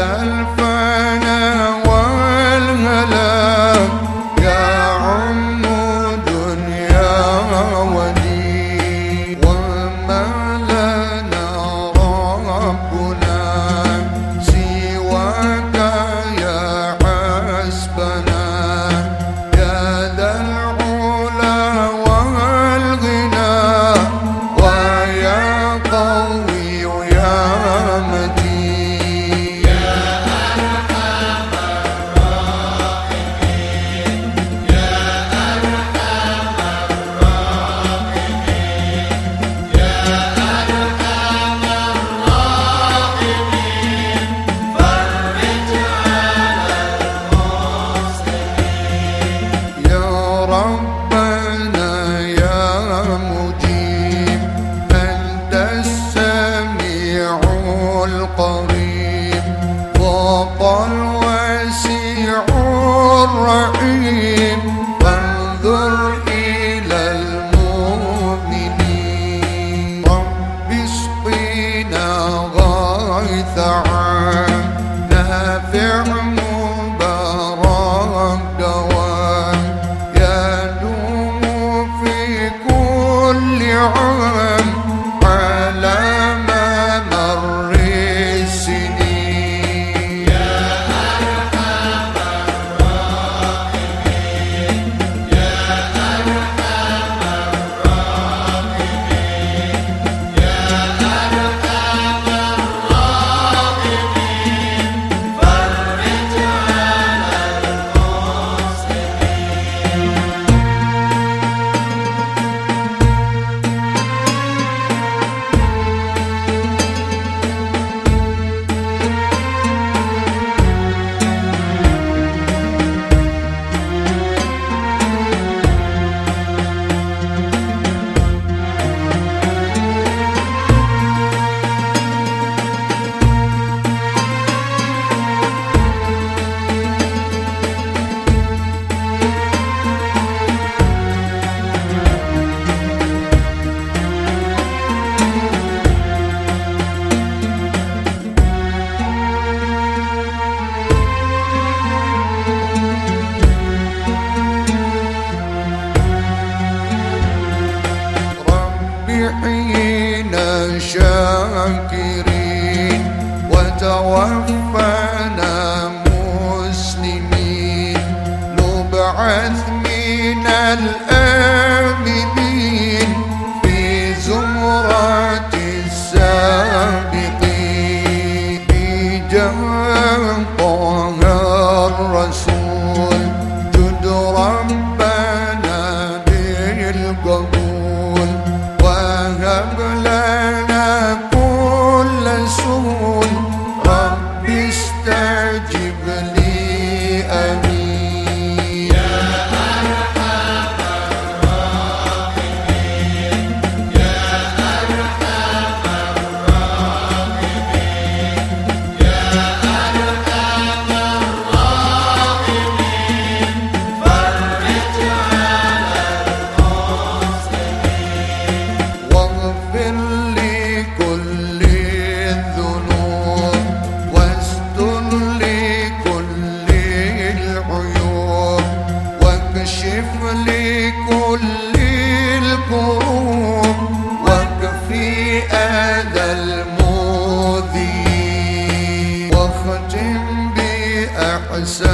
على الفرق الرحيم شاكرين وتوفنا مسلمين. نبعث من الآمنين في زمرة السابقين. بجاه طه الرسول. جد ربنا بالقبول. وهب لنا sun.